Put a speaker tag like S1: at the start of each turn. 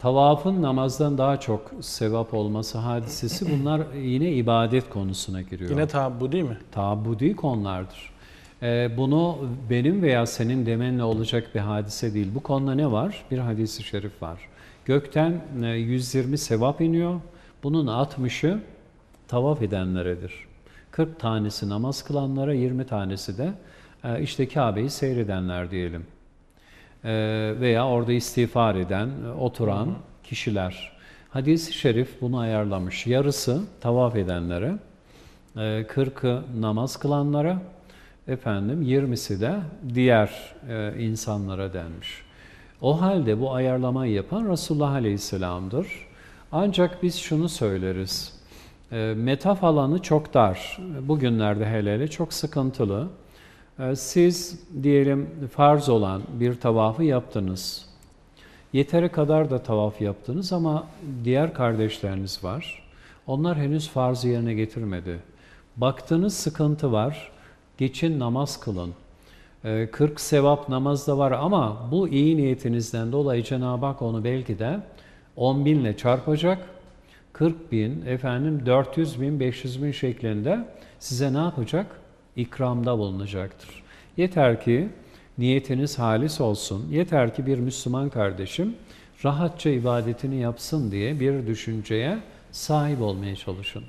S1: Tavafın namazdan daha çok sevap olması hadisesi bunlar yine ibadet konusuna giriyor.
S2: Yine tabi değil mi?
S1: Tabudi konulardır. Ee, bunu benim veya senin demenle olacak bir hadise değil. Bu konuda ne var? Bir hadisi şerif var. Gökten e, 120 sevap iniyor. Bunun 60'ı tavaf edenleredir. 40 tanesi namaz kılanlara, 20 tanesi de e, işte Kabe'yi seyredenler diyelim. E, veya orada istiğfar eden, e, oturan kişiler. Hadis-i şerif bunu ayarlamış. Yarısı tavaf edenlere, e, 40'ı namaz kılanlara, efendim 20'si de diğer e, insanlara denmiş. O halde bu ayarlamayı yapan Resulullah Aleyhisselam'dır. Ancak biz şunu söyleriz. E, metaf alanı çok dar. Bugünlerde hele hele çok sıkıntılı. E, siz diyelim farz olan bir tavafı yaptınız. Yeteri kadar da tavaf yaptınız ama diğer kardeşleriniz var. Onlar henüz farzı yerine getirmedi. Baktığınız sıkıntı var. Geçin namaz kılın. Ee, 40 sevap namazda var ama bu iyi niyetinizden dolayı Cenab-ı Hak onu belki de 10 binle çarpacak. 40 bin, efendim 400 bin, 500 bin şeklinde size ne yapacak? İkramda bulunacaktır. Yeter ki niyetiniz halis olsun. Yeter ki bir Müslüman kardeşim rahatça ibadetini yapsın diye bir düşünceye sahip olmaya çalışın.